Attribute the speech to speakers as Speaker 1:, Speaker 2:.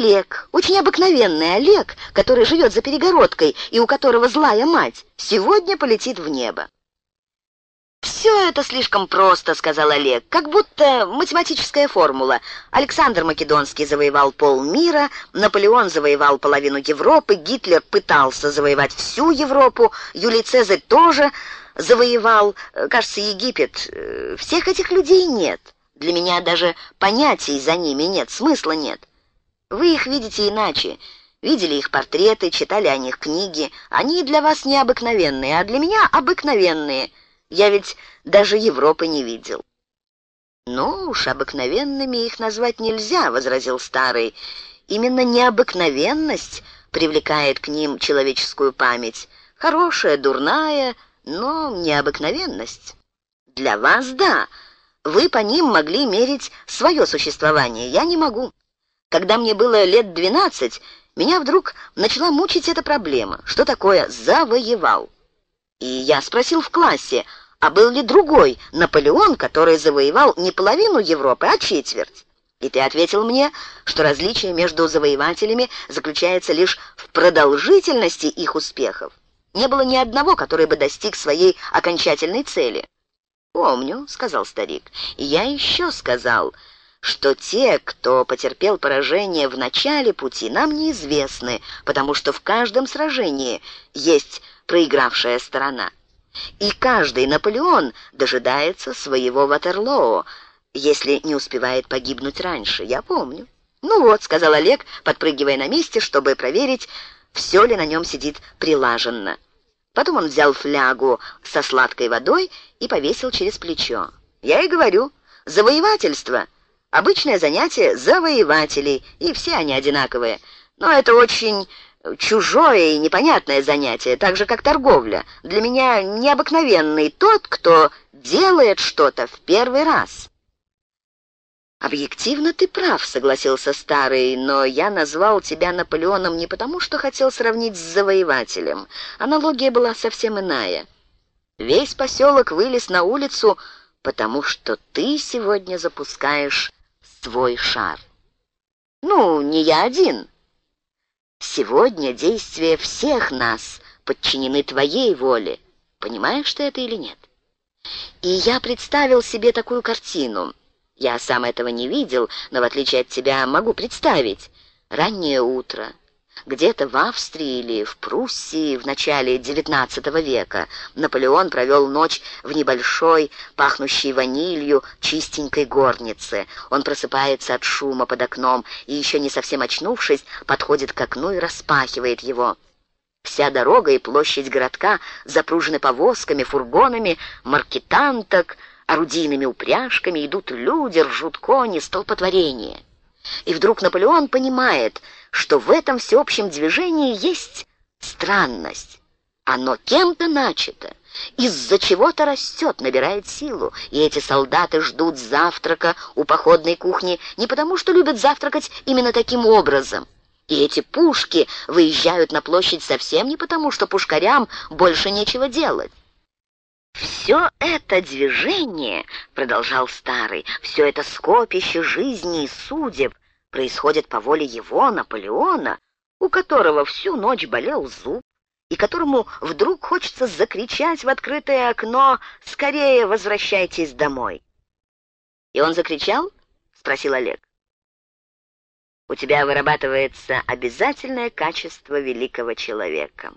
Speaker 1: Олег, очень обыкновенный Олег, который живет за перегородкой и у которого злая мать, сегодня полетит в небо. «Все это слишком просто», — сказал Олег, — «как будто математическая формула. Александр Македонский завоевал полмира, Наполеон завоевал половину Европы, Гитлер пытался завоевать всю Европу, Юлий Цезарь тоже завоевал, кажется, Египет. Э, всех этих людей нет. Для меня даже понятий за ними нет, смысла нет. Вы их видите иначе». Видели их портреты, читали о них книги. Они для вас необыкновенные, а для меня обыкновенные. Я ведь даже Европы не видел». «Ну уж, обыкновенными их назвать нельзя», — возразил старый. «Именно необыкновенность привлекает к ним человеческую память. Хорошая, дурная, но необыкновенность. Для вас — да. Вы по ним могли мерить свое существование. Я не могу. Когда мне было лет двенадцать, меня вдруг начала мучить эта проблема. Что такое «завоевал»? И я спросил в классе, а был ли другой Наполеон, который завоевал не половину Европы, а четверть? И ты ответил мне, что различие между завоевателями заключается лишь в продолжительности их успехов. Не было ни одного, который бы достиг своей окончательной цели. «Помню», — сказал старик, — «и я еще сказал, что те, кто потерпел поражение в начале пути, нам неизвестны, потому что в каждом сражении есть проигравшая сторона. И каждый Наполеон дожидается своего Ватерлоо, если не успевает погибнуть раньше. Я помню. «Ну вот», — сказал Олег, подпрыгивая на месте, чтобы проверить, все ли на нем сидит прилаженно. Потом он взял флягу со сладкой водой и повесил через плечо. «Я и говорю, завоевательство — обычное занятие завоевателей, и все они одинаковые. Но это очень чужое и непонятное занятие, так же, как торговля. Для меня необыкновенный тот, кто делает что-то в первый раз». «Объективно ты прав», — согласился старый, «но я назвал тебя Наполеоном не потому, что хотел сравнить с завоевателем. Аналогия была совсем иная. Весь поселок вылез на улицу, потому что ты сегодня запускаешь свой шар. Ну, не я один». Сегодня действия всех нас подчинены твоей воле. Понимаешь ты это или нет? И я представил себе такую картину. Я сам этого не видел, но в отличие от тебя могу представить. Раннее утро, где-то в Австрии или в Пруссии в начале XIX века Наполеон провел ночь в небольшой, пахнущей ванилью, чистенькой горнице. Он просыпается от шума под окном и, еще не совсем очнувшись, подходит к окну и распахивает его. Вся дорога и площадь городка запружены повозками, фургонами, маркетанток, орудийными упряжками, идут люди, ржут кони, столпотворение. И вдруг Наполеон понимает, что в этом всеобщем движении есть странность. Оно кем-то начато, из-за чего-то растет, набирает силу, и эти солдаты ждут завтрака у походной кухни не потому, что любят завтракать именно таким образом. И эти пушки выезжают на площадь совсем не потому, что пушкарям больше нечего делать. «Все это движение, — продолжал старый, — все это скопище жизни и судеб происходит по воле его, Наполеона, у которого всю ночь болел зуб, и которому вдруг хочется закричать в открытое окно «Скорее возвращайтесь домой!» «И он закричал?» — спросил Олег. «У тебя вырабатывается обязательное качество великого человека».